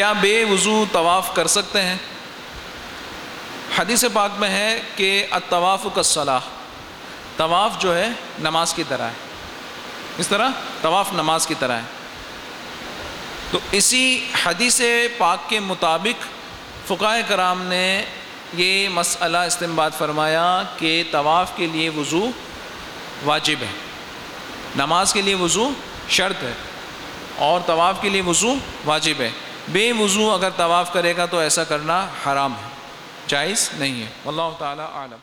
کیا بے وضو طواف کر سکتے ہیں؟ حدیث پاک میں ہے کہ اطواف کا صلاح طواف جو ہے نماز کی طرح ہے۔ اس طرح طواف نماز کی طرح ہے۔ تو اسی حدیث پاک کے مطابق فقائے کرام نے یہ مسئلہ استعمال فرمایا کہ طواف کے لیے وضو واجب ہے۔ نماز کے لیے وضو شرط ہے اور طواف کے لیے وضو واجب ہے۔ بے وضو اگر طواف کرے گا تو ایسا کرنا حرام ہے، جائز نہیں ہے۔ اللہ تعالیٰ عالم۔